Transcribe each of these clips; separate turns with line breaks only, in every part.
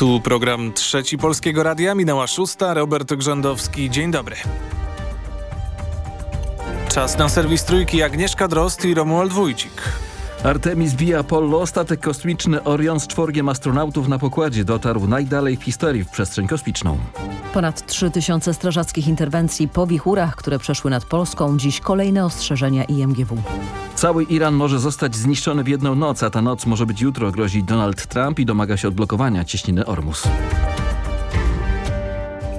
Tu program Trzeci Polskiego Radia, minęła szósta, Robert Grzędowski, dzień dobry. Czas na serwis Trójki, Agnieszka Drost i Romuald Wójcik.
Artemis B. Apollo, statek kosmiczny Orion z czworgiem astronautów na pokładzie dotarł najdalej w historii w przestrzeń kosmiczną.
Ponad 3000 strażackich interwencji po wichurach, które przeszły nad Polską. Dziś kolejne ostrzeżenia IMGW.
Cały Iran może zostać zniszczony w jedną noc, a ta noc może być jutro, grozi Donald Trump i domaga się odblokowania cieśniny Ormus.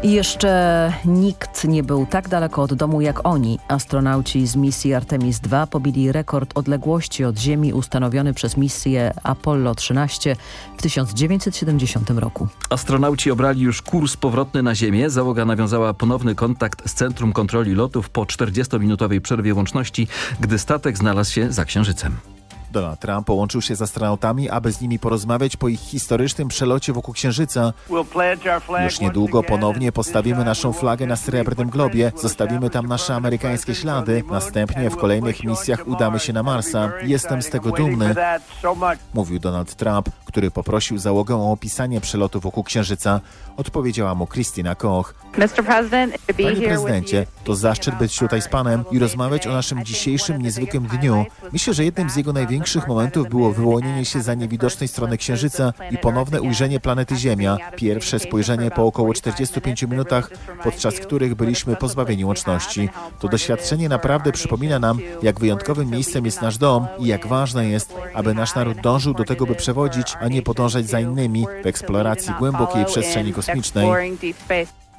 Jeszcze nikt nie był tak daleko od domu jak oni. Astronauci z misji Artemis II pobili rekord odległości od Ziemi ustanowiony przez misję Apollo 13 w 1970 roku.
Astronauci obrali już kurs powrotny na Ziemię. Załoga nawiązała ponowny kontakt z Centrum Kontroli Lotów po 40-minutowej przerwie łączności, gdy statek znalazł się za Księżycem.
Donald Trump połączył się z astronautami, aby z nimi porozmawiać po ich historycznym przelocie wokół Księżyca. Już niedługo ponownie postawimy naszą flagę na srebrnym globie, zostawimy tam nasze amerykańskie ślady. Następnie w kolejnych misjach udamy się na Marsa. Jestem z tego dumny, mówił Donald Trump, który poprosił załogę o opisanie przelotu wokół Księżyca. Odpowiedziała mu Christina Koch. Panie prezydencie, to zaszczyt być tutaj z panem i rozmawiać o naszym dzisiejszym niezwykłym dniu. Myślę, że jednym z jego największych momentów było wyłonienie się za niewidocznej strony Księżyca i ponowne ujrzenie planety Ziemia. Pierwsze spojrzenie po około 45 minutach, podczas których byliśmy pozbawieni łączności. To doświadczenie naprawdę przypomina nam, jak wyjątkowym miejscem jest nasz dom i jak ważne jest, aby nasz naród dążył do tego, by przewodzić, a nie podążać za innymi w eksploracji głębokiej przestrzeni kosmicznej.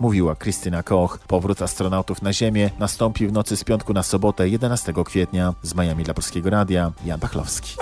Mówiła Krystyna Koch. Powrót astronautów na Ziemię nastąpi w nocy z piątku na sobotę 11 kwietnia. Z Miami dla Polskiego Radia, Jan Pachlowski.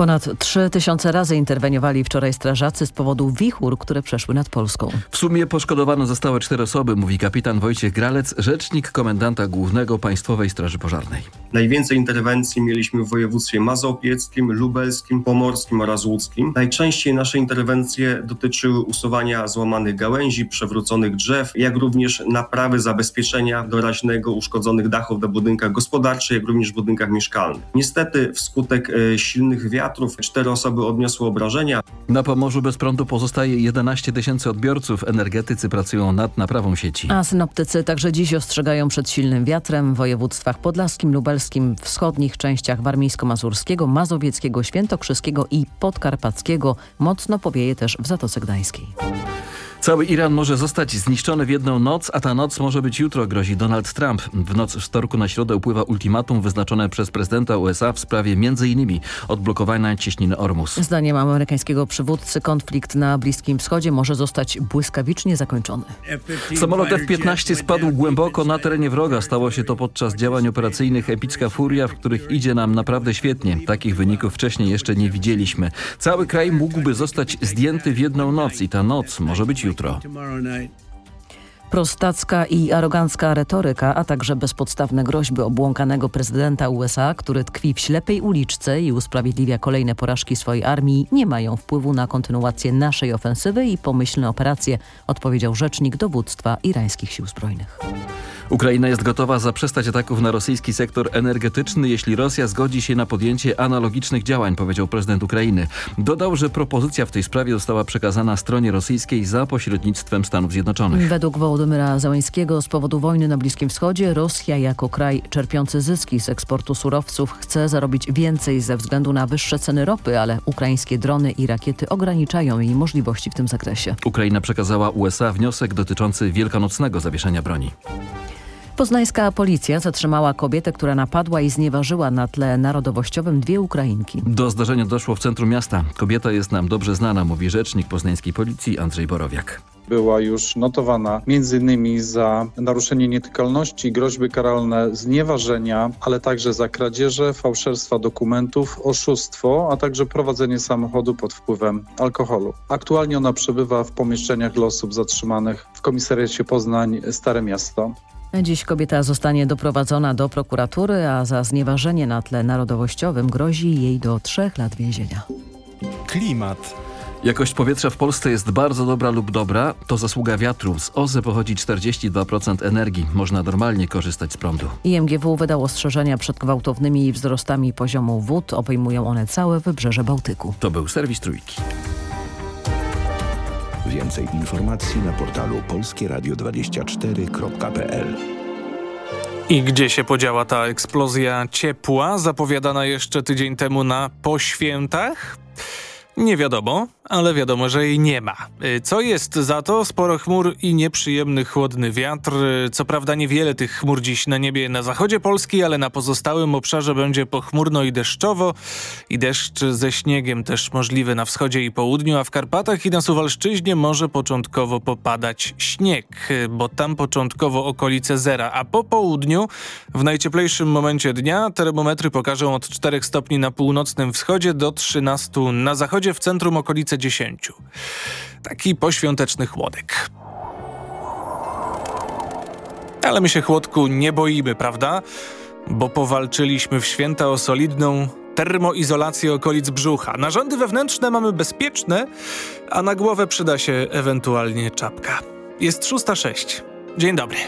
Ponad 3000 razy interweniowali wczoraj strażacy z powodu wichur, które przeszły nad Polską.
W sumie poszkodowane zostały cztery osoby, mówi kapitan Wojciech Gralec, rzecznik komendanta głównego Państwowej Straży Pożarnej.
Najwięcej interwencji mieliśmy w województwie mazopieckim, lubelskim, pomorskim oraz łódzkim. Najczęściej nasze interwencje dotyczyły usuwania złamanych gałęzi, przewróconych drzew, jak również naprawy zabezpieczenia doraźnego uszkodzonych dachów na budynkach gospodarczych, jak również w budynkach mieszkalnych. Niestety wskutek e, silnych wiatrów cztery osoby odniosły obrażenia.
Na Pomorzu bez prądu pozostaje 11 tysięcy odbiorców. Energetycy pracują nad naprawą sieci.
A synoptycy także dziś ostrzegają przed silnym wiatrem w województwach podlaskim, lubelskim, wschodnich częściach warmińsko-mazurskiego, mazowieckiego, świętokrzyskiego i podkarpackiego. Mocno powieje też w Zatoce Gdańskiej.
Cały Iran może zostać zniszczony w jedną noc, a ta noc może być jutro, grozi Donald Trump. W noc wtorku na środę upływa ultimatum wyznaczone przez prezydenta USA w sprawie m.in. odblokowania cieśniny Ormus.
Zdaniem amerykańskiego przywódcy konflikt na Bliskim Wschodzie może zostać błyskawicznie zakończony.
Samolot F-15 spadł głęboko na terenie wroga. Stało się to podczas działań operacyjnych Epicka Furia, w których idzie nam naprawdę świetnie. Takich wyników wcześniej jeszcze nie widzieliśmy. Cały kraj mógłby zostać zdjęty w jedną noc i ta noc może być jutro.
Prostacka i arogancka retoryka, a także bezpodstawne groźby obłąkanego prezydenta USA, który tkwi w ślepej uliczce i usprawiedliwia kolejne porażki swojej armii, nie mają wpływu na kontynuację naszej ofensywy i pomyślne operacje, odpowiedział rzecznik dowództwa irańskich sił zbrojnych.
Ukraina jest gotowa zaprzestać ataków na rosyjski sektor energetyczny, jeśli Rosja zgodzi się na podjęcie analogicznych działań, powiedział prezydent Ukrainy. Dodał, że propozycja w tej sprawie została przekazana stronie rosyjskiej za pośrednictwem Stanów Zjednoczonych.
Według Wołodymyra Załęskiego z powodu wojny na Bliskim Wschodzie Rosja jako kraj czerpiący zyski z eksportu surowców chce zarobić więcej ze względu na wyższe ceny ropy, ale ukraińskie drony i rakiety ograniczają jej możliwości w tym zakresie.
Ukraina przekazała USA wniosek dotyczący wielkanocnego zawieszenia broni.
Poznańska policja zatrzymała kobietę, która napadła i znieważyła na tle narodowościowym dwie Ukrainki.
Do zdarzenia doszło w centrum miasta. Kobieta jest nam dobrze znana, mówi rzecznik poznańskiej policji Andrzej Borowiak
była już notowana m.in. za naruszenie nietykalności, groźby karalne, znieważenia, ale także za kradzieże, fałszerstwa dokumentów, oszustwo, a także prowadzenie samochodu pod wpływem alkoholu. Aktualnie ona przebywa w pomieszczeniach dla osób zatrzymanych w komisariacie Poznań Stare Miasto.
Dziś kobieta zostanie doprowadzona do prokuratury, a za znieważenie na tle narodowościowym grozi jej do trzech lat więzienia.
Klimat.
Jakość powietrza w Polsce jest bardzo dobra lub dobra. To zasługa wiatru. Z OZE pochodzi 42% energii. Można normalnie korzystać z prądu.
IMGW wydało ostrzeżenia przed gwałtownymi wzrostami poziomu wód. Obejmują one całe wybrzeże Bałtyku.
To był serwis Trójki.
Więcej informacji na portalu polskieradio24.pl
I gdzie się podziała ta eksplozja ciepła, zapowiadana jeszcze tydzień temu na poświętach? Nie wiadomo, ale wiadomo, że jej nie ma. Y, Co jest za to? Sporo chmur i nieprzyjemny chłodny wiatr. Y, Co prawda niewiele tych chmur dziś na niebie na zachodzie Polski, ale na pozostałym obszarze będzie pochmurno i deszczowo. I deszcz ze śniegiem też możliwy na wschodzie i południu, a w Karpatach i na Suwalszczyźnie może początkowo popadać śnieg, y, bo tam początkowo okolice zera, a po południu w najcieplejszym momencie dnia termometry pokażą od 4 stopni na północnym wschodzie do 13 na zachodzie, w centrum okolice 10. Taki poświąteczny chłodek. Ale my się chłodku nie boimy, prawda? Bo powalczyliśmy w święta o solidną termoizolację okolic brzucha. Narządy wewnętrzne mamy bezpieczne, a na głowę przyda się ewentualnie czapka. Jest 606. Dzień dobry.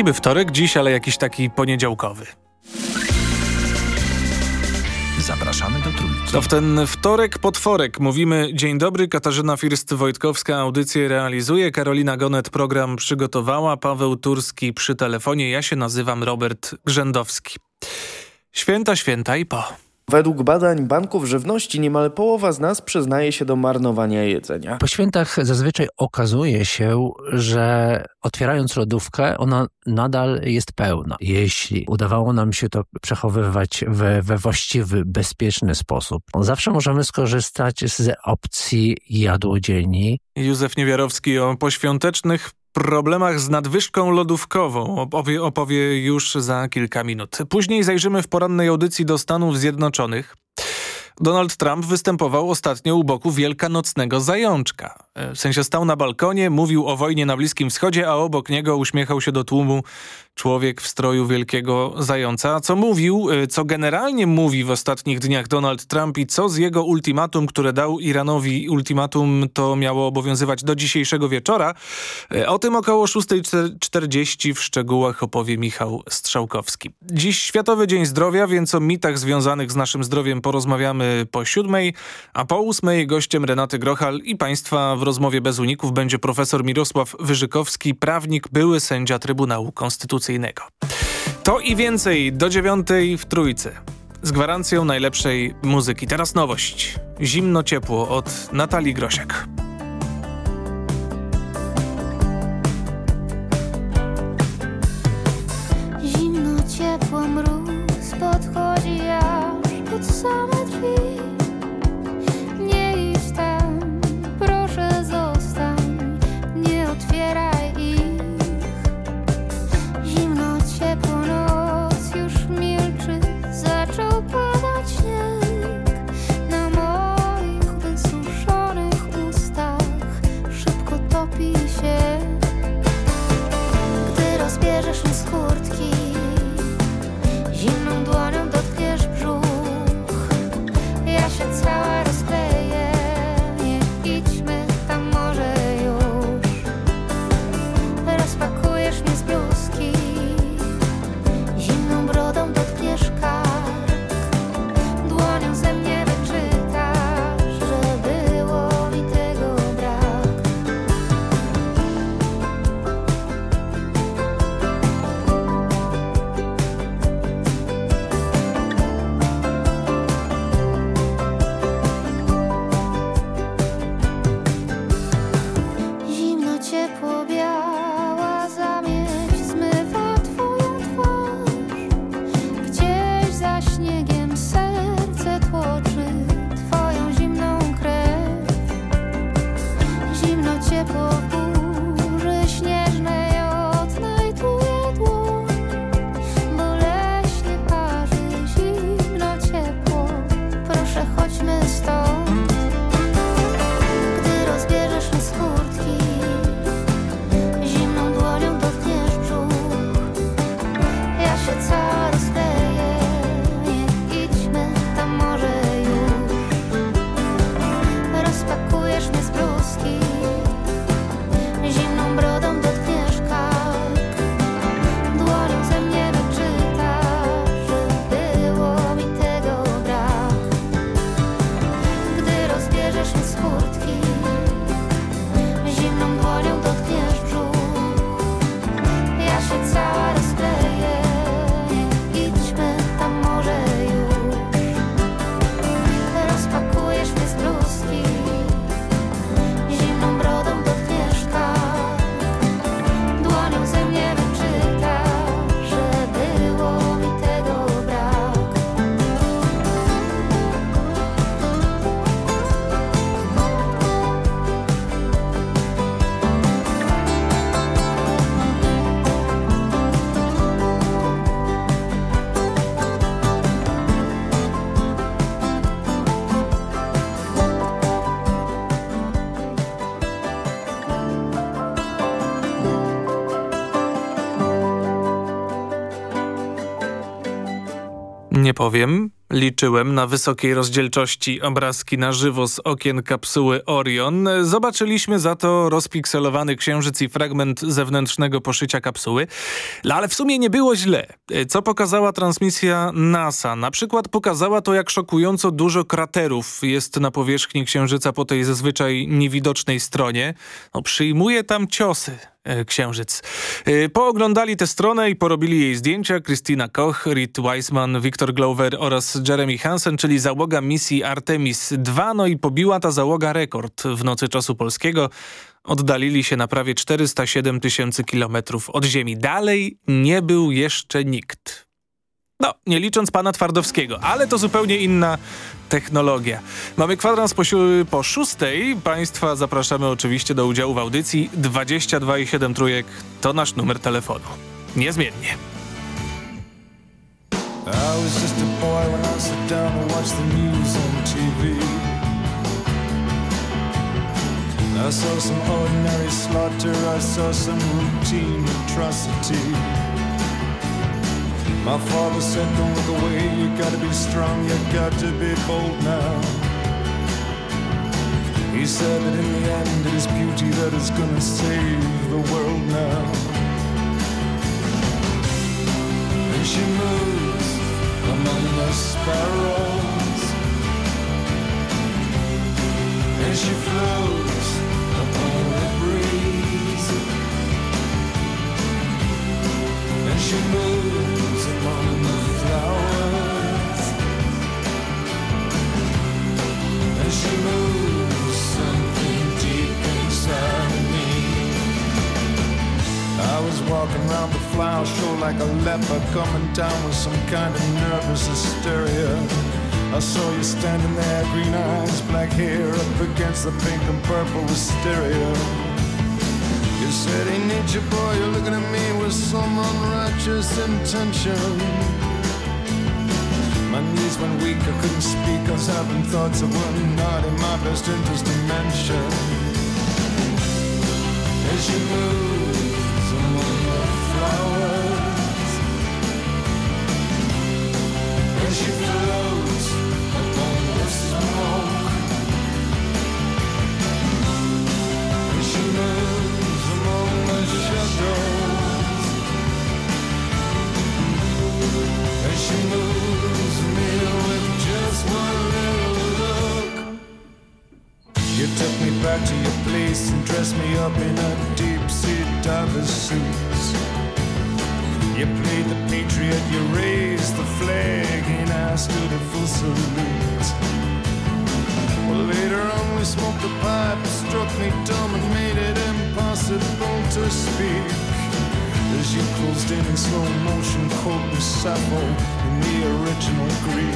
Niby wtorek dziś, ale jakiś taki poniedziałkowy.
Zapraszamy do Trójki.
To w ten wtorek potworek mówimy Dzień dobry, Katarzyna First-Wojtkowska audycję realizuje, Karolina Gonet program przygotowała, Paweł Turski przy telefonie, ja się nazywam Robert Grzędowski. Święta, święta i po.
Według badań banków żywności niemal połowa z nas przyznaje się do marnowania jedzenia.
Po świętach zazwyczaj okazuje się, że otwierając lodówkę, ona nadal jest pełna. Jeśli udawało nam się to przechowywać we, we właściwy, bezpieczny sposób, zawsze możemy skorzystać z opcji jadłodzielni.
Józef Niewiarowski o poświątecznych problemach z nadwyżką lodówkową opowie, opowie już za kilka minut. Później zajrzymy w porannej audycji do Stanów Zjednoczonych. Donald Trump występował ostatnio u boku wielkanocnego zajączka. E, W sensie stał na balkonie, mówił o wojnie na Bliskim Wschodzie, a obok niego uśmiechał się do tłumu człowiek w stroju wielkiego zająca. Co mówił, e, co generalnie mówi w ostatnich dniach Donald Trump i co z jego ultimatum, które dał Iranowi, ultimatum to miało obowiązywać do dzisiejszego wieczora. E, O tym około 6.40 w szczegółach opowie Michał Strzałkowski. Dziś Światowy Dzień Zdrowia, więc o mitach związanych z naszym zdrowiem porozmawiamy po siódmej, a po ósmej gościem Renaty Grochal i Państwa w rozmowie bez uników będzie profesor Mirosław Wyżykowski, prawnik, były sędzia Trybunału Konstytucyjnego. To i więcej do dziewiątej w Trójce. Z gwarancją najlepszej muzyki. Teraz nowość. Zimno ciepło od Natalii Grosiak.
Zimno, ciepło, mróz podchodzi aż pod same Nie
powiem, Liczyłem na wysokiej rozdzielczości obrazki na żywo z okien kapsuły Orion. Zobaczyliśmy za to rozpikselowany księżyc i fragment zewnętrznego poszycia kapsuły. No, ale w sumie nie było źle. Co pokazała transmisja NASA? Na przykład pokazała to, jak szokująco dużo kraterów jest na powierzchni księżyca po tej zazwyczaj niewidocznej stronie. No, przyjmuje tam ciosy. E, Księżyc. E, Pooglądali tę stronę i porobili jej zdjęcia Christina Koch, Reed Weissman, Victor Glover oraz Jeremy Hansen, czyli załoga misji Artemis II. No i pobiła ta załoga rekord w nocy czasu polskiego. Oddalili się na prawie 407 tysięcy kilometrów od Ziemi. Dalej nie był jeszcze nikt. No, nie licząc pana Twardowskiego, ale to zupełnie inna technologia. Mamy kwadrans po, po szóstej. Państwa zapraszamy oczywiście do udziału w audycji 22 i 7 trójek. To nasz numer telefonu. Niezmiennie.
I saw some ordinary slaughter, I saw some routine atrocity. My father said, Don't look away, you gotta be strong, you got to be bold now. He said that in the end it is beauty that is gonna save the world now. And she moves among the sparrows, and she floats upon the breeze, and she moves flowers, and she moves something deep inside me. I was walking around the flower show like a leper coming down with some kind of nervous hysteria. I saw you standing there, green eyes, black hair, up against the pink and purple wisteria. You said, Hey, nature boy, you're looking at me with some unrighteous intention. My knees went weak, I couldn't speak, I was having thoughts that were not in my best interest to mention. As you moves stood at full salute. Later on we smoked a pipe, struck me dumb and made it impossible to speak. As you closed in in slow motion, quoting Sappho in the original Greek.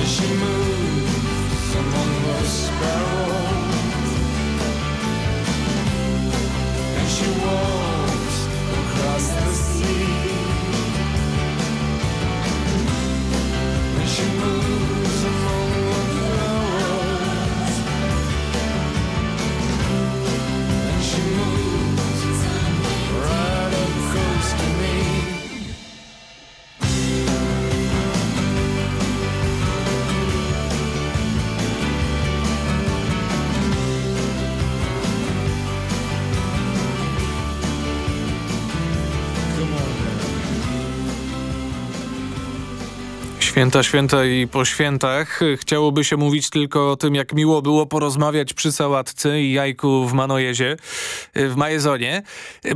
As she moves among the sparrows, and she walks across the sea,
Święta, święta i po świętach. Chciałoby się mówić tylko o tym, jak miło było porozmawiać przy sałatce i jajku w Manojezie, w Majezonie,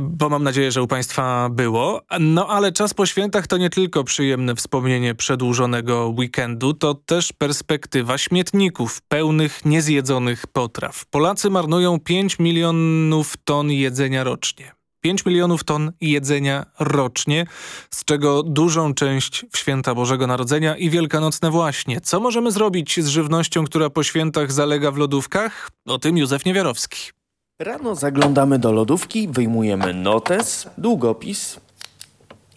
bo mam nadzieję, że u Państwa było. No ale czas po świętach to nie tylko przyjemne wspomnienie przedłużonego weekendu, to też perspektywa śmietników pełnych niezjedzonych potraw. Polacy marnują 5 milionów ton jedzenia rocznie. 5 milionów ton jedzenia rocznie, z czego dużą część w święta Bożego Narodzenia i Wielkanocne właśnie. Co możemy zrobić z żywnością, która po świętach zalega w lodówkach? O tym Józef Niewiarowski.
Rano zaglądamy do lodówki, wyjmujemy notes, długopis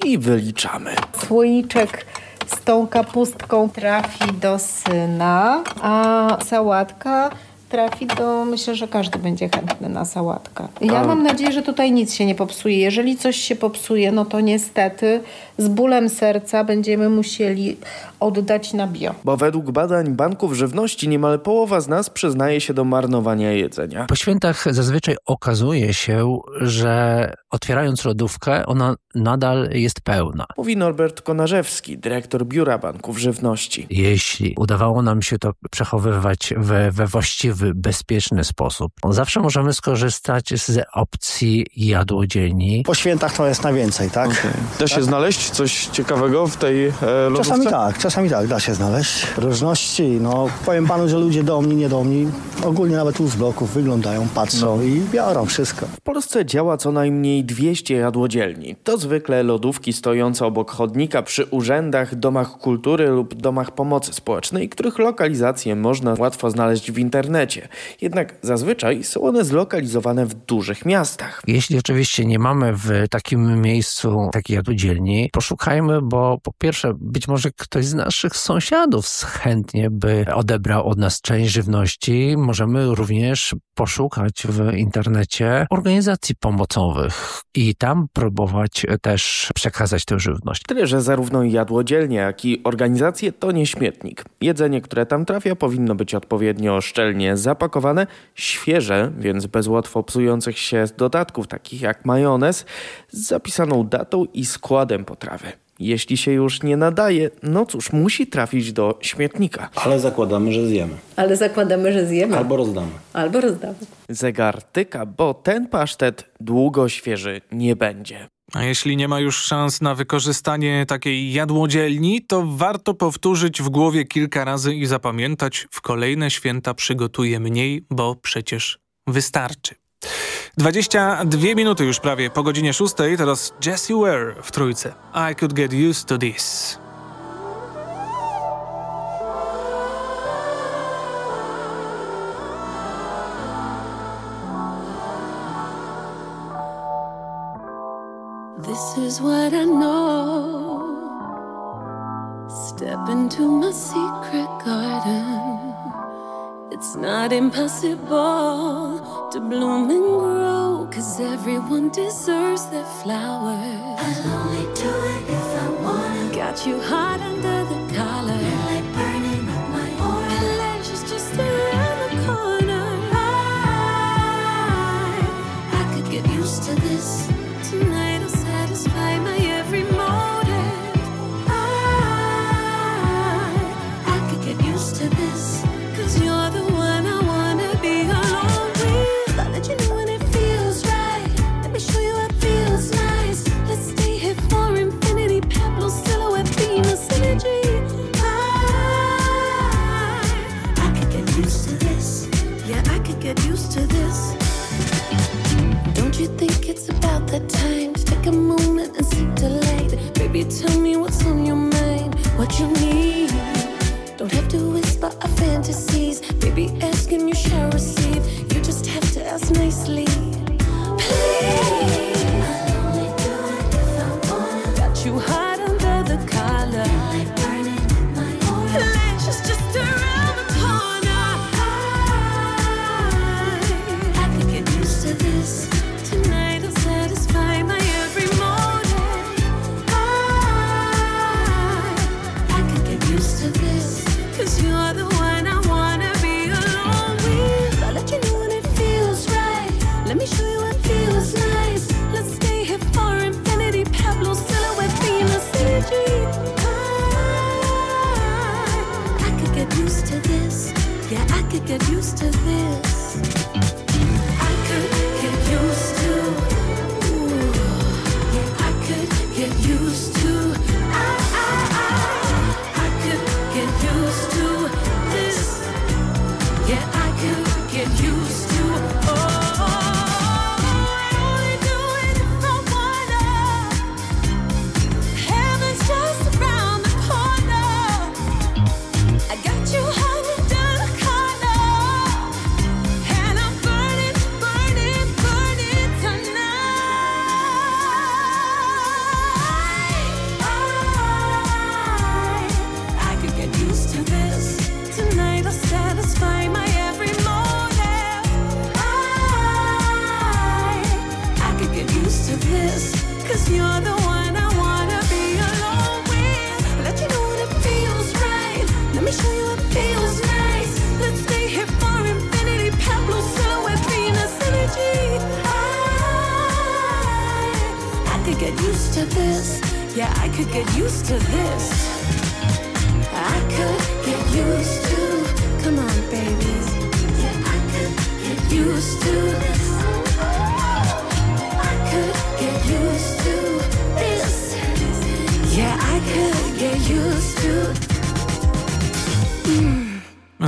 i wyliczamy.
Słoiczek z tą kapustką trafi do syna, a sałatka trafi, to myślę, że każdy będzie chętny na sałatkę. Ja
A-
mam nadzieję, że tutaj nic się nie popsuje. Jeżeli coś się popsuje, no to niestety z bólem serca będziemy musieli oddać na bio.
Bo według badań banków żywności niemal połowa z nas przyznaje się do marnowania jedzenia.
Po świętach zazwyczaj okazuje się, że otwierając lodówkę, ona nadal jest pełna.
Mówi Norbert Konarzewski, dyrektor Biura Banków Żywności.
Jeśli udawało nam się to przechowywać we, we właściwy, bezpieczny sposób, zawsze możemy skorzystać z opcji jadłodzielni.
Po świętach to jest najwięcej, tak?
Da się znaleźć coś ciekawego w tej e, lodówce?
Czasami tak, czasami tak, da się znaleźć. Różności, no powiem panu, że ludzie domni, niedomni, ogólnie nawet tu z bloków wyglądają, patrzą i biorą wszystko.
W Polsce działa co najmniej 200 jadłodzielni. To zwykle lodówki stojące obok chodnika przy urzędach, domach kultury lub domach pomocy społecznej, których lokalizację można łatwo znaleźć w internecie. Jednak zazwyczaj są one zlokalizowane w dużych miastach.
Jeśli oczywiście nie mamy w takim miejscu takiej jadłodzielni, poszukajmy, bo po pierwsze, być może ktoś z naszych sąsiadów chętnie by odebrał od nas część żywności. Możemy również poszukać w internecie organizacji pomocowych i tam próbować też przekazać tę żywność.
Tyle, że zarówno jadłodzielnie, jak i organizacje to nie śmietnik. Jedzenie, które tam trafia, powinno być odpowiednio szczelnie zapakowane, świeże, więc bez łatwo psujących się dodatków, takich jak majonez, z zapisaną datą i składem potrawy. Jeśli się już nie nadaje, no cóż, musi trafić do śmietnika.
Ale zakładamy, że zjemy.
Ale zakładamy, że zjemy.
Albo rozdamy.
Albo rozdamy.
Zegar tyka, bo ten pasztet długo świeży nie będzie.
A jeśli nie ma już szans na wykorzystanie takiej jadłodzielni, to warto powtórzyć w głowie kilka razy i zapamiętać, w kolejne święta przygotuję mniej, bo przecież wystarczy. 22 minuty już prawie po godzinie 6, teraz Jessie Ware w trójce. I could get used to this.
This is what I know. Step into my secret garden. It's not impossible to bloom and grow, cause everyone deserves their flowers. I'll only do it if I wanna. Got you hot under the collar.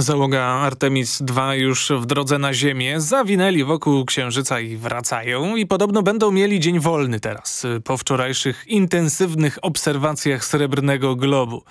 Załoga Artemis II już w drodze na Ziemię zawinęli wokół Księżyca i wracają i podobno będą mieli dzień wolny teraz po wczorajszych intensywnych obserwacjach Srebrnego Globu.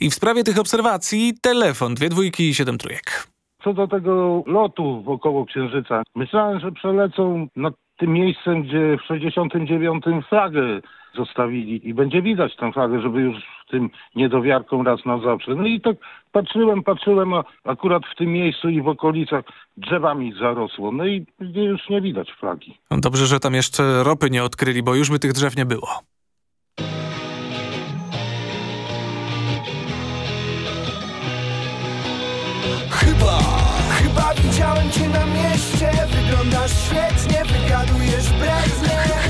I w sprawie tych obserwacji telefon dwie dwójki i siedem trójek.
Co do tego lotu wokoło Księżyca, myślałem, że przelecą nad tym miejscem, gdzie w 69 flagę zostawili i będzie widać tę flagę, żeby już tym niedowiarką raz na zawsze. No i tak patrzyłem, patrzyłem, a akurat w tym miejscu i w okolicach drzewami zarosło. No i już nie widać flagi.
No Dobrze, że tam jeszcze ropy nie odkryli, bo już by tych drzew nie było.
Chyba, chyba widziałem cię na mieście Wyglądasz świetnie, wygadujesz brednie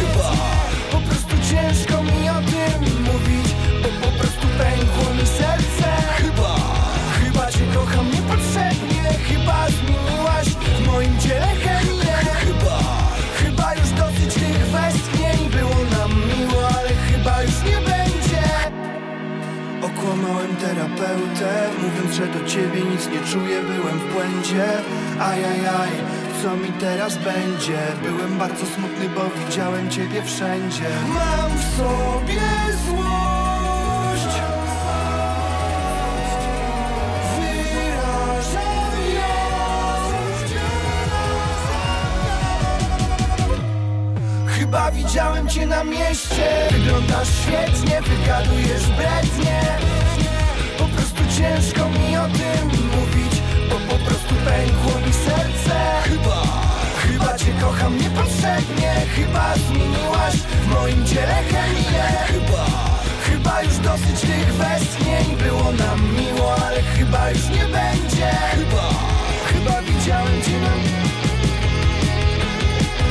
Ajajaj, co mi teraz będzie? Byłem bardzo smutny, bo widziałem ciebie wszędzie. Mam w sobie złość. Wyrażam ją Chyba widziałem cię na mieście. Wyglądasz świetnie, wygadujesz brednie. Po prostu ciężko mi o tym mówić Bo po prostu pękło mi serce. Chyba, chyba cię kocham niepotrzebnie. Chyba zmieniłaś w moim ciele chemię Chyba, chyba już dosyć tych westchnień. Było nam miło, ale chyba już nie będzie. Chyba, chyba widziałem cię na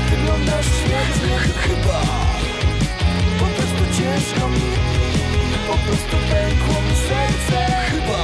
Wyglądasz świetnie. Chyba Po prostu ciężko mi. Po prostu pękło mi serce. Chyba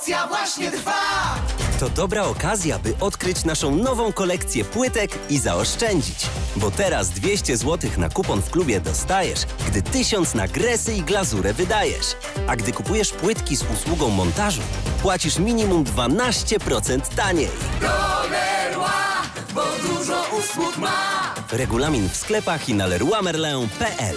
Promocja właśnie trwa
To dobra okazja, by odkryć naszą nową kolekcję płytek i zaoszczędzić. Bo teraz 200 zł na kupon w klubie dostajesz, gdy 1000 na gresy i glazurę wydajesz. A gdy kupujesz płytki z usługą montażu, płacisz minimum 12% taniej.
Dolerła Bo dużo usług ma
Regulamin w sklepach i na leroymerlin.pl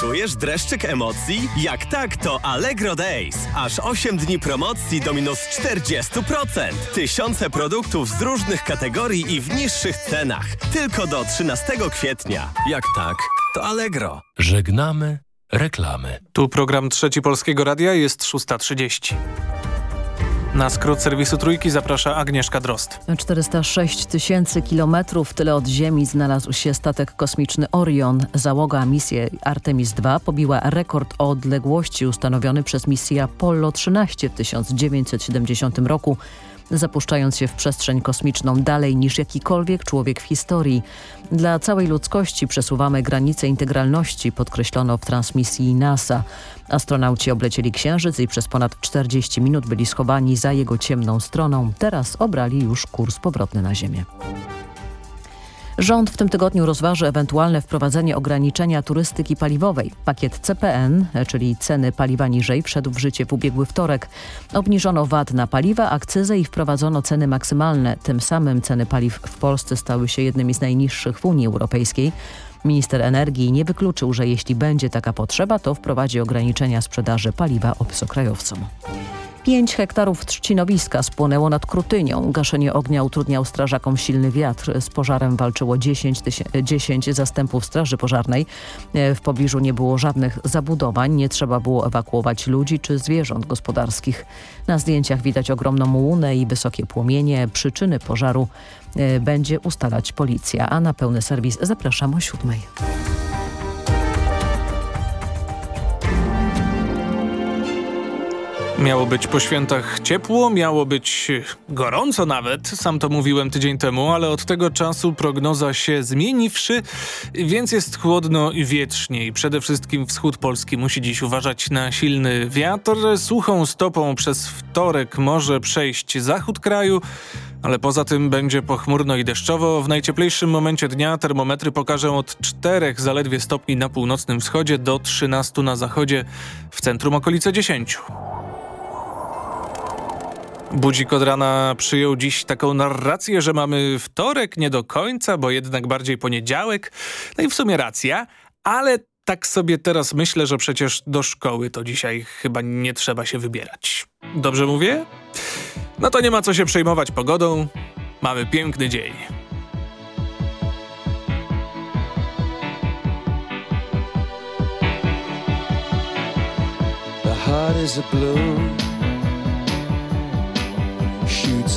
Czujesz dreszczyk emocji? Jak tak, to Allegro Days. Aż 8 dni promocji do minus 40%. Tysiące produktów z różnych kategorii i w niższych cenach. Tylko do 13 kwietnia. Jak tak, to Allegro.
Żegnamy Reklamy.
Tu program Trzeci Polskiego Radia jest 6.30. Na skrót serwisu Trójki zaprasza Agnieszka Drost.
406 tysięcy kilometrów tyle od Ziemi znalazł się statek kosmiczny Orion. Załoga misji Artemis II pobiła rekord o odległości ustanowiony przez misję Apollo 13 w 1970 roku zapuszczając się w przestrzeń kosmiczną dalej niż jakikolwiek człowiek w historii. Dla całej ludzkości przesuwamy granice integralności, podkreślono w transmisji NASA. Astronauci oblecieli Księżyc i przez ponad 40 minut byli schowani za jego ciemną stroną. Teraz obrali już kurs powrotny na Ziemię. Rząd w tym tygodniu rozważy ewentualne wprowadzenie ograniczenia turystyki paliwowej. Pakiet CPN, czyli ceny paliwa niżej, wszedł w życie w ubiegły wtorek. Obniżono VAT na paliwa, akcyzę i wprowadzono ceny maksymalne. Tym samym ceny paliw w Polsce stały się jednymi z najniższych w Unii Europejskiej. Minister energii nie wykluczył, że jeśli będzie taka potrzeba, to wprowadzi ograniczenia sprzedaży paliwa obcokrajowcom. 5 hektarów trzcinowiska spłonęło nad Krutynią. Gaszenie ognia utrudniał strażakom silny wiatr. Z pożarem walczyło 10, 10 zastępów straży pożarnej. W pobliżu nie było żadnych zabudowań. Nie trzeba było ewakuować ludzi czy zwierząt gospodarskich. Na zdjęciach widać ogromną łunę i wysokie płomienie. Przyczyny pożaru będzie ustalać policja. A na pełny serwis zapraszam o siódmej.
Miało być po świętach ciepło, miało być gorąco nawet, sam to mówiłem tydzień temu, ale od tego czasu prognoza się zmieniwszy, więc jest chłodno i wietrzniej. Przede wszystkim wschód Polski musi dziś uważać na silny wiatr. Suchą stopą przez wtorek może przejść zachód kraju, ale poza tym będzie pochmurno i deszczowo. W najcieplejszym momencie dnia termometry pokażą od 4 zaledwie stopni na północnym wschodzie do 13 na zachodzie, w centrum okolice 10. Budzik od rana przyjął dziś taką narrację, że mamy wtorek nie do końca, bo jednak bardziej poniedziałek. No i w sumie racja, ale tak sobie teraz myślę, że przecież do szkoły to dzisiaj chyba nie trzeba się wybierać. Dobrze mówię? No to nie ma co się przejmować pogodą. Mamy piękny dzień.
The heart is a balloon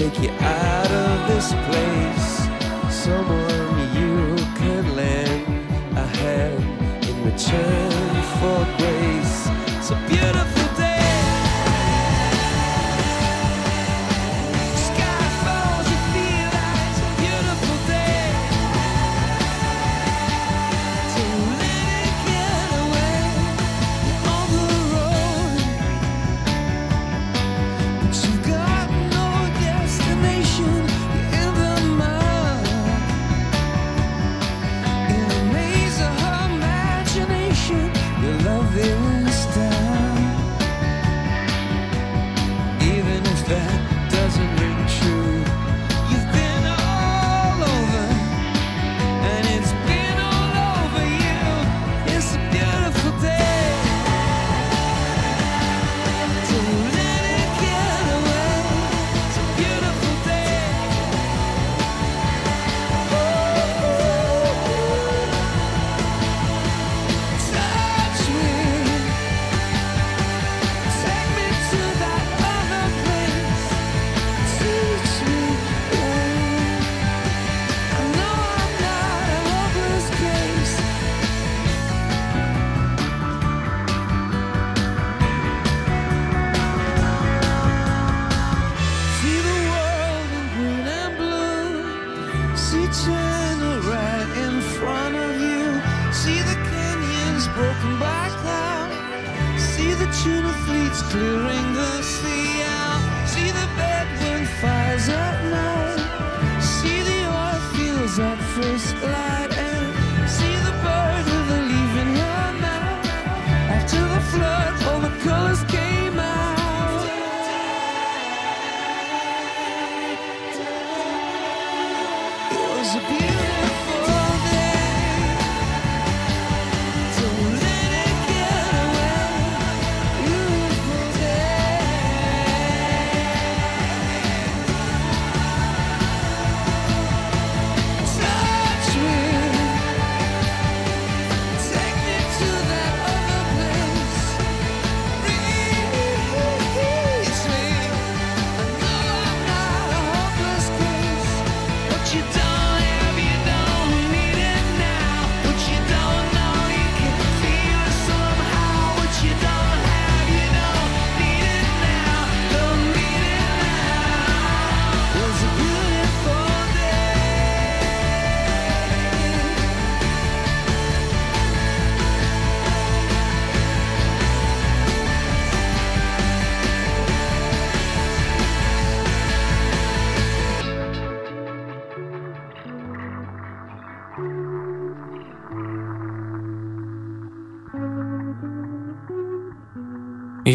take you out of this place. Someone you can lend a hand in return for grace. It's a beautiful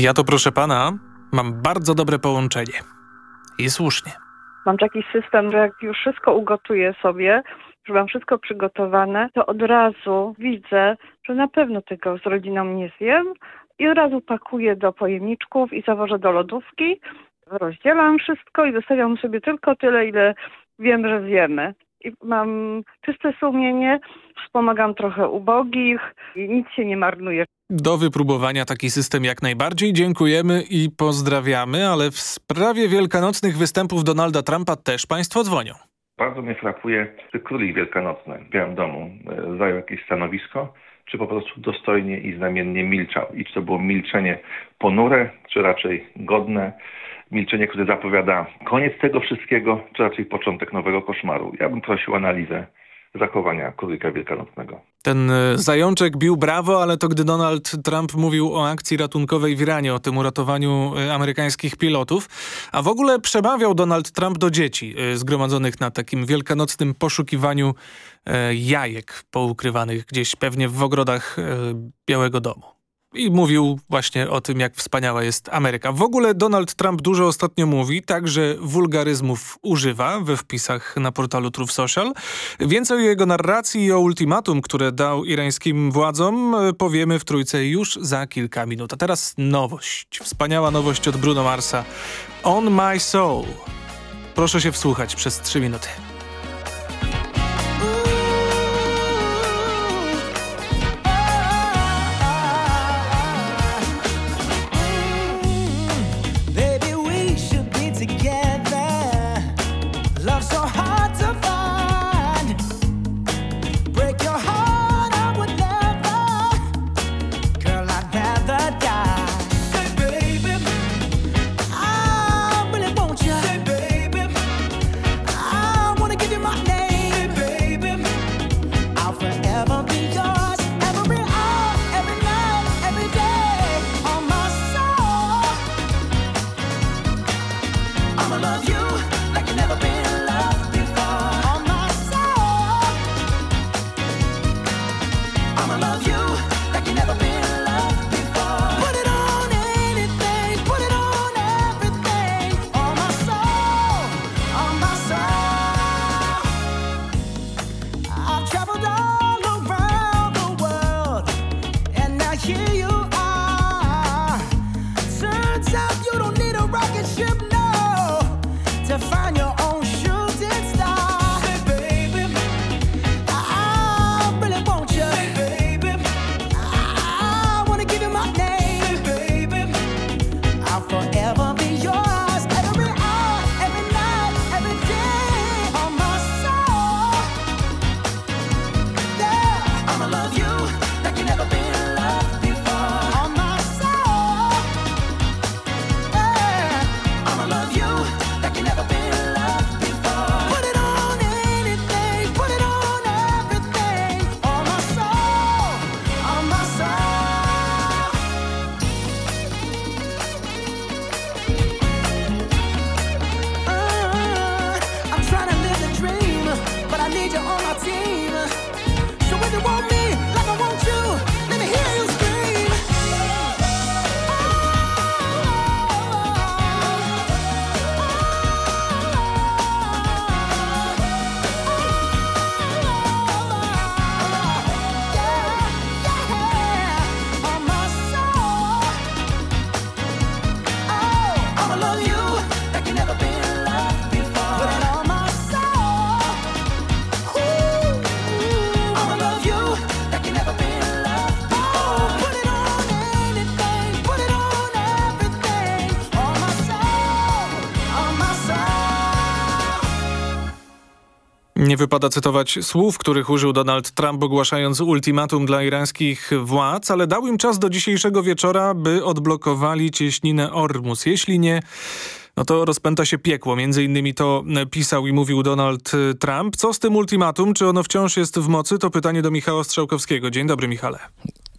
Ja to proszę pana, mam bardzo dobre połączenie. I słusznie.
Mam taki system, że jak już wszystko ugotuję sobie, że mam wszystko przygotowane, to od razu widzę, że na pewno tego z rodziną nie zjem i od razu pakuję do pojemniczków i zawożę do lodówki. Rozdzielam wszystko i zostawiam sobie tylko tyle, ile wiem, że zjemy. I mam czyste sumienie, wspomagam trochę ubogich i nic się nie marnuje.
Do wypróbowania taki system jak najbardziej dziękujemy i pozdrawiamy, ale w sprawie wielkanocnych występów Donalda Trumpa też państwo dzwonią.
Bardzo mnie frapuje, czy królik wielkanocny w Białym Domu e, zajął jakieś stanowisko, czy po prostu dostojnie i znamiennie milczał. I czy to było milczenie ponure, czy raczej godne, milczenie, które zapowiada koniec tego wszystkiego, czy raczej początek nowego koszmaru. Ja bym prosił analizę zachowania królika wielkanocnego.
Ten e, zajączek bił brawo, ale to gdy Donald Trump mówił o akcji ratunkowej w Iranie, o tym uratowaniu e, amerykańskich pilotów, a w ogóle przemawiał Donald Trump do dzieci e, zgromadzonych na takim wielkanocnym poszukiwaniu jajek poukrywanych gdzieś pewnie w ogrodach Białego Domu. I mówił właśnie o tym, jak wspaniała jest Ameryka. W ogóle Donald Trump dużo ostatnio mówi, także wulgaryzmów używa we wpisach na portalu Truth Social. Więcej o jego narracji i o ultimatum, które dał irańskim władzom, e, powiemy w Trójce już za kilka minut. A teraz nowość. Wspaniała nowość od Bruno Marsa. On My Soul. Proszę się wsłuchać przez trzy minuty. Wypada cytować słów, których użył Donald Trump ogłaszając ultimatum dla irańskich władz, ale dał im czas do dzisiejszego wieczora, by odblokowali cieśninę Ormus. Jeśli nie, no to rozpęta się piekło. Między innymi to pisał i mówił Donald Trump. Co z tym ultimatum? Czy ono wciąż jest w mocy? To pytanie do Michała Strzałkowskiego. Dzień dobry, Michale.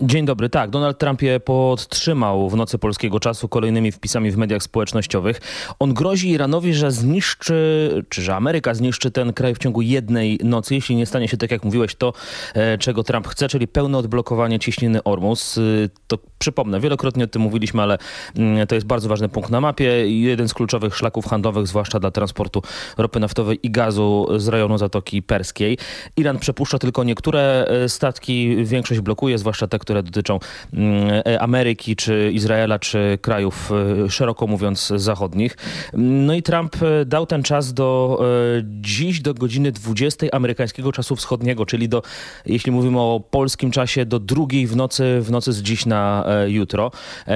Dzień dobry. Tak, Donald Trump je podtrzymał w nocy polskiego czasu kolejnymi wpisami w mediach społecznościowych. On grozi Iranowi, że zniszczy, czy że Ameryka zniszczy ten kraj w ciągu jednej nocy, jeśli nie stanie się tak, jak mówiłeś, to e, czego Trump chce, czyli pełne odblokowanie cieśniny Ormus. Y, to przypomnę, wielokrotnie o tym mówiliśmy, ale mm, to jest bardzo ważny punkt na mapie. Jeden z kluczowych szlaków handlowych, zwłaszcza dla transportu ropy naftowej i gazu z rejonu Zatoki Perskiej. Iran przepuszcza tylko niektóre e, statki, większość blokuje, zwłaszcza te, które dotyczą mm, Ameryki, czy Izraela, czy krajów e, szeroko mówiąc zachodnich. No i Trump e, dał ten czas do e, dziś, do godziny 20 amerykańskiego czasu wschodniego, czyli do, jeśli mówimy o polskim czasie, do drugiej w nocy, w nocy z dziś na jutro.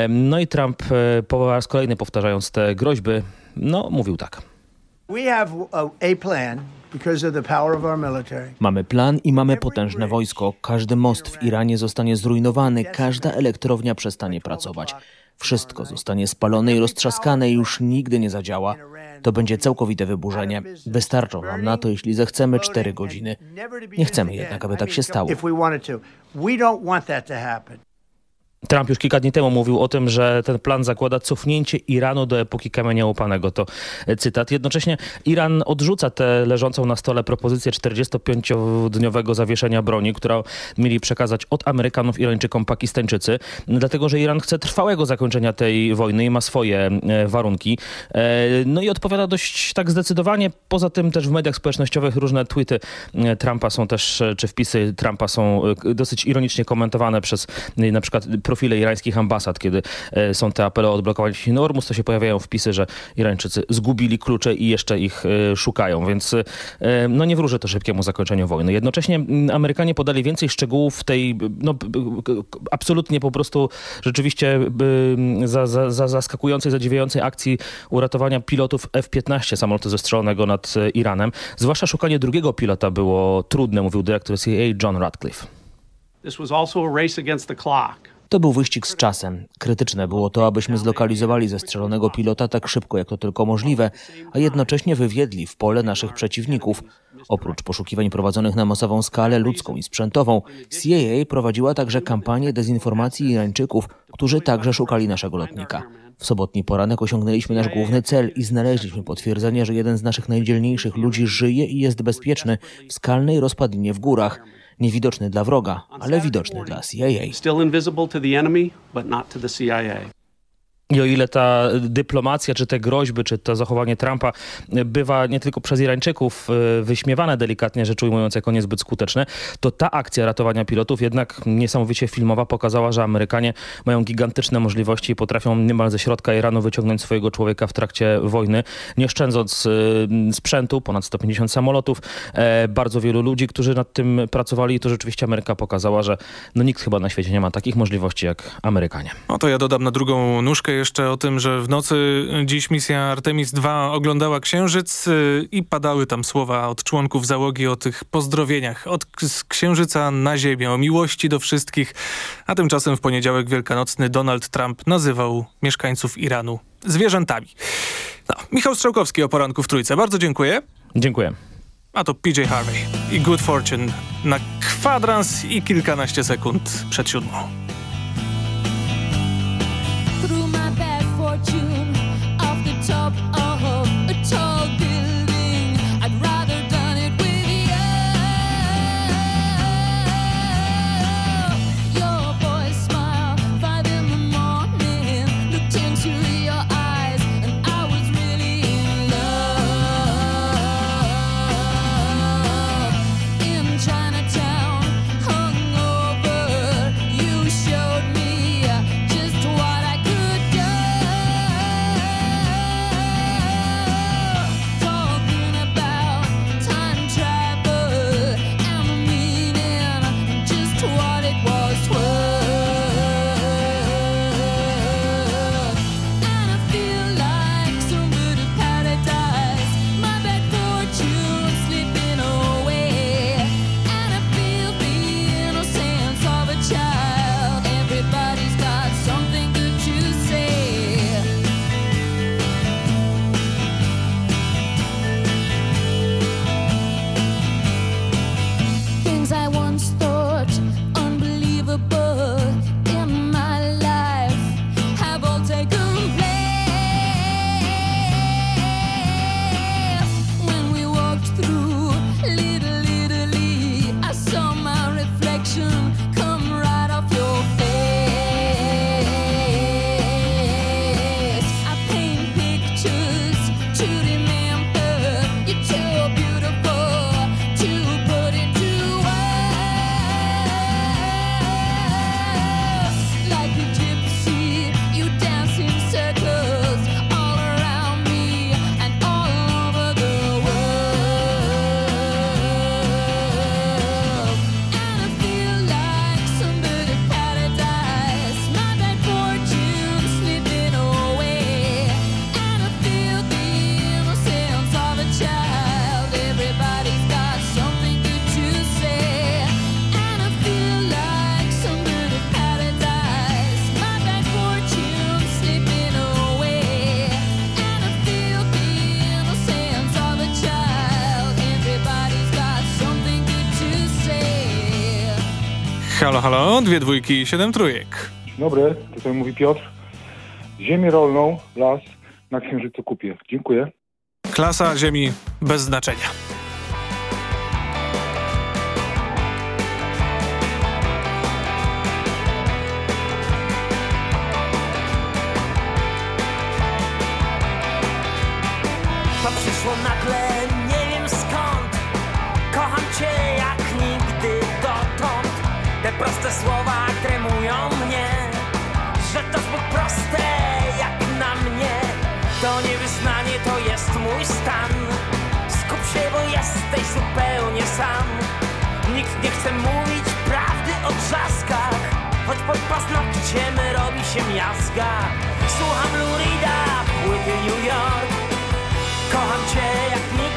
No i Trump po raz kolejny powtarzając te groźby, no mówił tak.
We have a plan
Mamy plan i mamy potężne wojsko. Każdy most w Iranie zostanie zrujnowany, każda elektrownia przestanie pracować. Wszystko zostanie spalone i roztrzaskane i już nigdy nie zadziała. To będzie całkowite wyburzenie. Wystarczą nam na to, jeśli zechcemy, cztery godziny. Nie chcemy jednak, aby tak się stało.
Trump już kilka dni temu mówił o tym, że ten plan zakłada cofnięcie Iranu do epoki kamienia łupanego. To cytat. Jednocześnie Iran odrzuca tę leżącą na stole propozycję 45-dniowego zawieszenia broni, którą mieli przekazać od Amerykanów Irańczykom Pakistańczycy, dlatego że Iran chce trwałego zakończenia tej wojny i ma swoje e, warunki. E, No i odpowiada dość tak zdecydowanie. Poza tym też w mediach społecznościowych różne tweety e, Trumpa są też, e, czy wpisy Trumpa są e, dosyć ironicznie komentowane przez e, na przykład profile irańskich ambasad, kiedy e, są te apele o odblokowanie Ormus, to się pojawiają wpisy, że Irańczycy zgubili klucze i jeszcze ich e, szukają, więc e, no nie wróży to szybkiemu zakończeniu wojny. Jednocześnie Amerykanie podali więcej szczegółów tej no, absolutnie po prostu rzeczywiście za, za, za zaskakującej, zadziwiającej akcji uratowania pilotów F-15 samolotu zestrzelonego nad Iranem. Zwłaszcza szukanie drugiego pilota było trudne, mówił dyrektor CIA John Radcliffe.
This was also a race against the clock.
To był wyścig z czasem. Krytyczne było to, abyśmy zlokalizowali zestrzelonego pilota tak szybko, jak to tylko możliwe, a jednocześnie wywiedli w pole naszych przeciwników. Oprócz poszukiwań prowadzonych na masową skalę ludzką i sprzętową, CIA prowadziła także kampanię dezinformacji Irańczyków, którzy także szukali naszego lotnika. W sobotni poranek osiągnęliśmy nasz główny cel i znaleźliśmy potwierdzenie, że jeden z naszych najdzielniejszych ludzi żyje i jest bezpieczny w skalnej rozpadlinie w górach. Niewidoczny dla wroga, ale widoczny dla CIA.
I o ile ta dyplomacja, czy te groźby, czy to zachowanie Trumpa bywa nie tylko przez Irańczyków e, wyśmiewane delikatnie, rzecz ujmując jako niezbyt skuteczne, to ta akcja ratowania pilotów jednak niesamowicie filmowa pokazała, że Amerykanie mają gigantyczne możliwości i potrafią niemal ze środka Iranu wyciągnąć swojego człowieka w trakcie wojny, nie szczędząc e, sprzętu, ponad 150 samolotów, e, bardzo wielu ludzi, którzy nad tym pracowali i to rzeczywiście Ameryka pokazała, że no nikt chyba na świecie nie ma takich możliwości jak Amerykanie.
No to ja dodam na drugą nóżkę jeszcze o tym, że w nocy dziś misja Artemis II oglądała Księżyc y, i padały tam słowa od członków załogi o tych pozdrowieniach od Księżyca na Ziemię, o miłości do wszystkich. A tymczasem w poniedziałek wielkanocny Donald Trump nazywał mieszkańców Iranu zwierzętami. No, Michał Strzałkowski o poranku w Trójce. Bardzo dziękuję.
Dziękuję.
A to PJ Harvey i Good Fortune na kwadrans i kilkanaście sekund przed siódmą. Halo, halo, dwie dwójki i siedem trójek.
Dobry, tutaj mówi Piotr. Ziemię rolną, las na Księżycu kupię. Dziękuję.
Klasa Ziemi bez znaczenia.
Proste słowa tremują mnie Że to zbyt proste jak na mnie. To nie wyznanie, to jest mój stan. Skup się, bo jesteś zupełnie sam. Nikt nie chce mówić prawdy o trzaskach. Choć pod paznokciem robi się miazga. Słucham Lurida, płyty New York. Kocham cię jak nigdy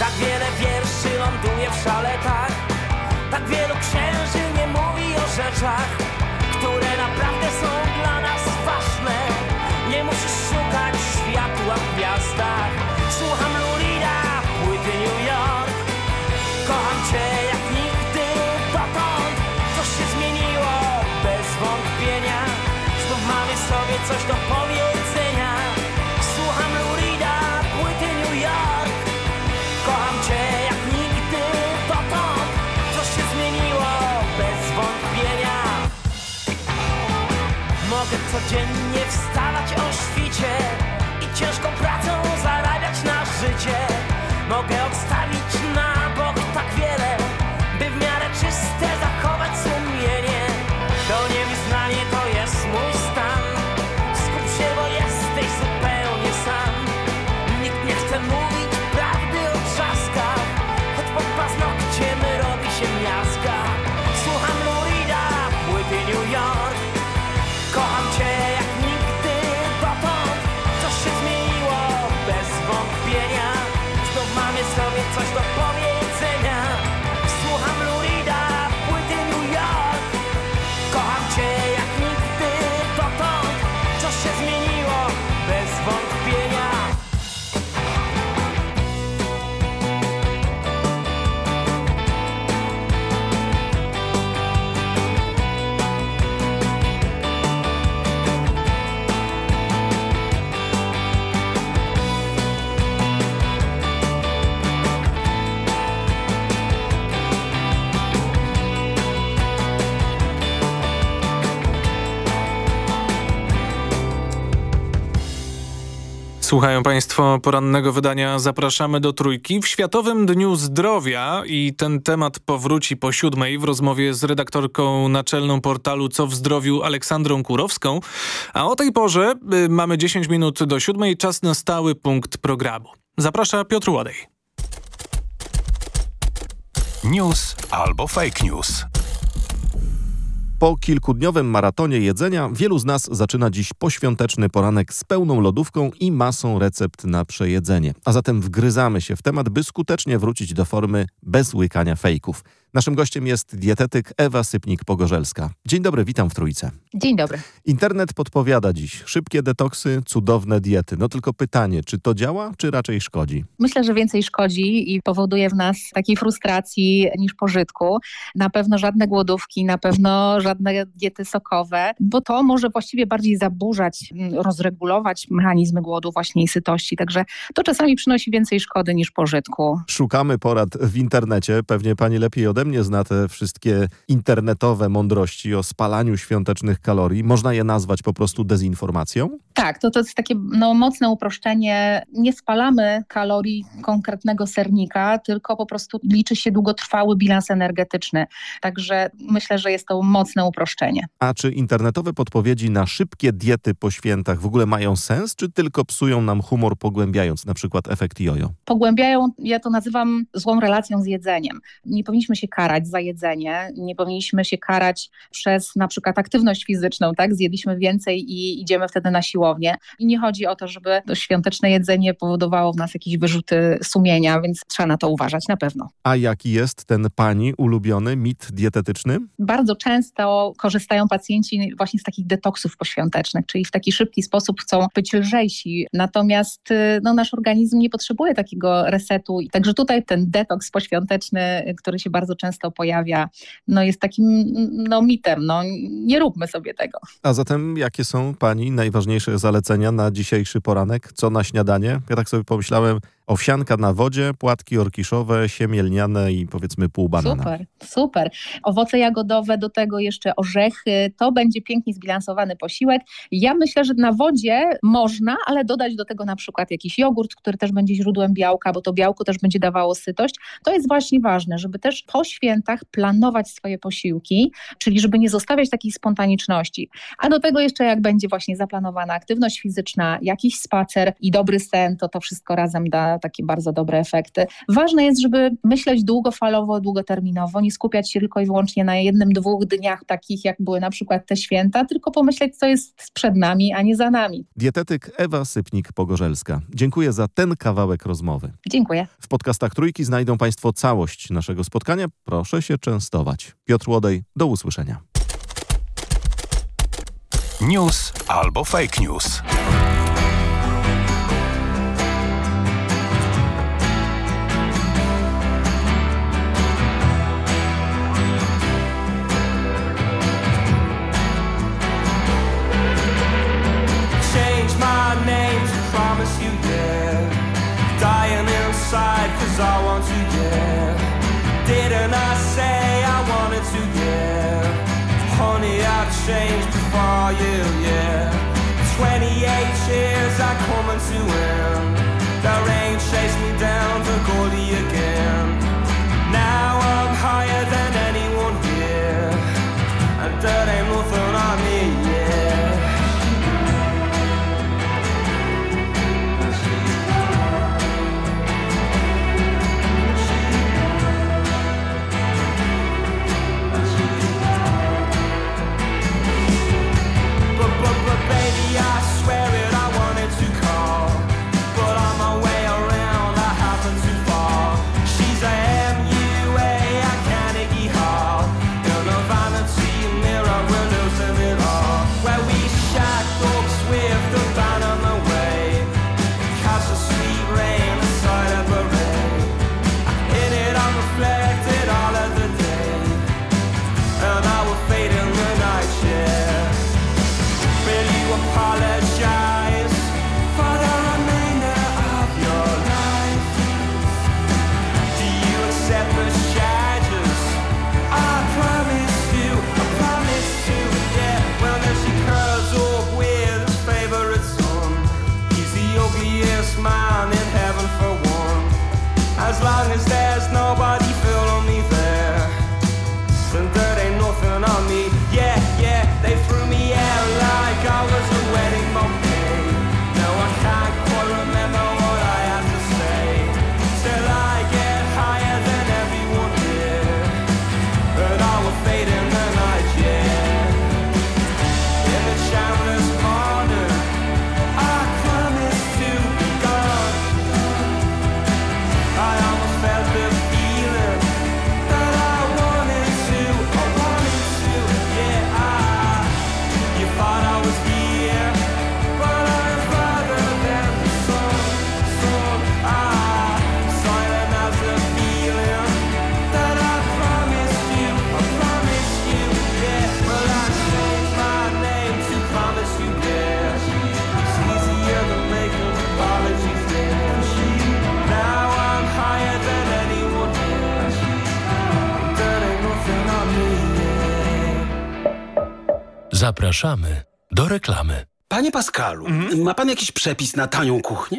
Tak wiele wierszy ląduje w szaletach Tak wielu księży nie mówi o rzeczach Które naprawdę są dla nas ważne. Nie musisz szukać światła w gwiazdach Virginia.
Słuchają Państwo porannego wydania Zapraszamy do Trójki w Światowym Dniu Zdrowia i ten temat powróci po siódmej w rozmowie z redaktorką naczelną portalu Co w Zdrowiu Aleksandrą Kurowską. A o tej porze y, mamy 10 minut do siódmej, czas na stały punkt programu. Zaprasza Piotr Łodej.
News albo fake news.
Po kilkudniowym maratonie jedzenia wielu z nas zaczyna dziś poświąteczny poranek z pełną lodówką i masą recept na przejedzenie. A zatem wgryzamy się w temat, by skutecznie wrócić do formy bez łykania fejków. Naszym gościem jest dietetyk Ewa Sypnik-Pogorzelska. Dzień dobry, witam w Trójce.
Dzień dobry.
Internet podpowiada dziś szybkie detoksy, cudowne diety. No tylko pytanie, czy to działa, czy raczej szkodzi?
Myślę, że więcej szkodzi i powoduje w nas takiej frustracji niż pożytku. Na pewno żadne głodówki, na pewno żadne diety sokowe, bo to może właściwie bardziej zaburzać, mm, rozregulować mechanizmy głodu właśnie i sytości. Także to czasami przynosi więcej szkody niż pożytku.
Szukamy porad w internecie, pewnie pani lepiej ode ode mnie zna te wszystkie internetowe mądrości o spalaniu świątecznych kalorii. Można je nazwać po prostu dezinformacją?
Tak, to, to jest takie no, mocne uproszczenie. Nie spalamy kalorii konkretnego sernika, tylko po prostu liczy się długotrwały bilans energetyczny. Także myślę, że jest to mocne uproszczenie.
A czy internetowe podpowiedzi na szybkie diety po świętach w ogóle mają sens, czy tylko psują nam humor, pogłębiając na przykład efekt jojo?
Pogłębiają, ja to nazywam złą relacją z jedzeniem. Nie powinniśmy się karać za jedzenie, nie powinniśmy się karać przez na przykład aktywność fizyczną, tak? Zjedliśmy więcej i idziemy wtedy na siłownię. I nie chodzi o to, żeby to świąteczne jedzenie powodowało w nas jakieś wyrzuty sumienia, więc trzeba na to uważać na pewno.
A jaki jest ten pani ulubiony mit dietetyczny?
Bardzo często korzystają pacjenci właśnie z takich detoksów poświątecznych, czyli w taki szybki sposób chcą być lżejsi. Natomiast y, no, nasz organizm nie potrzebuje takiego resetu. Także tutaj ten detoks poświąteczny, y, który się bardzo często pojawia, no, jest takim no, mitem. No, nie róbmy sobie tego.
A zatem jakie są pani najważniejsze zalecenia na dzisiejszy poranek? Co na śniadanie? Ja tak sobie pomyślałem, owsianka na wodzie, płatki orkiszowe, siemielniane i powiedzmy pół banana.
Super, super. Owoce jagodowe, do tego jeszcze orzechy. To będzie pięknie zbilansowany posiłek. Ja myślę, że na wodzie można, ale dodać do tego na przykład jakiś jogurt, który też będzie źródłem białka, bo to białko też będzie dawało sytość. To jest właśnie ważne, żeby też po świętach planować swoje posiłki, czyli żeby nie zostawiać takiej spontaniczności. A do tego jeszcze jak będzie właśnie zaplanowana aktywność fizyczna, jakiś spacer i dobry sen, to to wszystko razem da takie bardzo dobre efekty. Ważne jest, żeby myśleć długofalowo, długoterminowo, nie skupiać się tylko i wyłącznie na jednym, dwóch dniach takich, jak były na przykład te święta, tylko pomyśleć, co jest przed nami, a nie za nami.
Dietetyk Ewa Sypnik-Pogorzelska. Dziękuję za ten kawałek rozmowy.
Dziękuję.
W podcastach Trójki znajdą Państwo całość naszego spotkania. Proszę się częstować. Piotr Łodej, do usłyszenia.
News albo fake news.
Changed for you, yeah. 28 years I come to end.
Zapraszamy do reklamy.
Panie Pascalu, ma pan jakiś przepis na tanią kuchnię?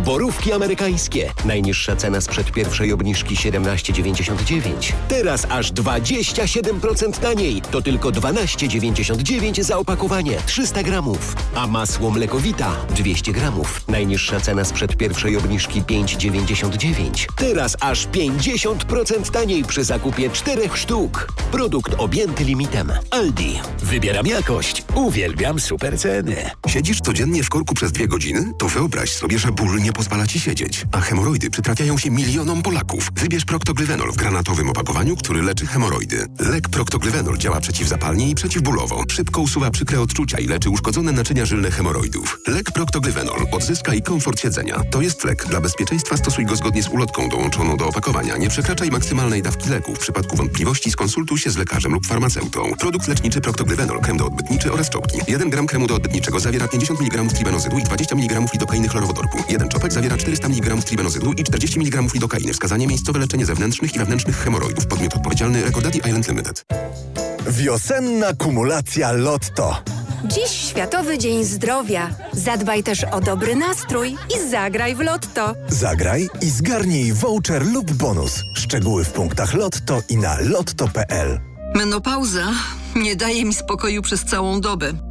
borówki amerykańskie. Najniższa cena sprzed pierwszej obniżki 17,99. Teraz aż 27% taniej. To tylko 12,99 za opakowanie 300 gramów. A masło mlekowita 200 gramów. Najniższa cena sprzed pierwszej obniżki 5,99. Teraz aż 50% taniej przy zakupie czterech sztuk. Produkt objęty limitem. Aldi. Wybieram jakość. Uwielbiam super ceny.
Siedzisz codziennie w korku przez dwie godziny? To wyobraź sobie, że ból nie pozwala ci siedzieć. A hemoroidy przytrafiają się milionom Polaków. Wybierz Proctoglyvenol w granatowym opakowaniu, który leczy hemoroidy. Lek Proctoglyvenol działa przeciwzapalnie i przeciwbólowo. Szybko usuwa przykre odczucia i leczy uszkodzone naczynia żylne hemoroidów. Lek Proctoglyvenol. Odzyskaj komfort siedzenia. To jest lek. Dla bezpieczeństwa stosuj go zgodnie z ulotką dołączoną do opakowania. Nie przekraczaj maksymalnej dawki leku. W przypadku wątpliwości skonsultuj się z lekarzem lub farmaceutą. Produkt leczniczy Proctoglyvenol, krem doodbytniczy oraz czopki. 1 gram kremu doodbytniczego zawiera 50 mg tribenozydu i 20 mg lidokainy chlorowodorku. Jeden czopek zawiera 400 mg tribenozydu i 40 mg lidokainy. Wskazanie miejscowe leczenie zewnętrznych i wewnętrznych hemoroidów. Podmiot odpowiedzialny Recordati Island Limited.
Wiosenna kumulacja Lotto.
Dziś Światowy Dzień Zdrowia. Zadbaj też o dobry nastrój i zagraj w Lotto.
Zagraj i zgarnij voucher lub bonus. Szczegóły w punktach Lotto i na lotto.pl.
Menopauza nie daje mi spokoju przez całą dobę.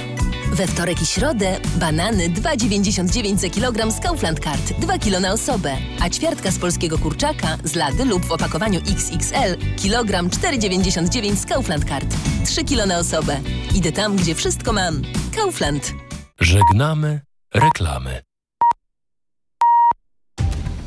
We wtorek i środę banany 2,99 za kilogram z Kaufland Card. 2 kilo na osobę. A ćwiartka z polskiego kurczaka z lady lub w opakowaniu XXL kilogram 4,99 z Kaufland Card. 3 kilo na osobę. Idę tam, gdzie wszystko mam. Kaufland.
Żegnamy reklamy.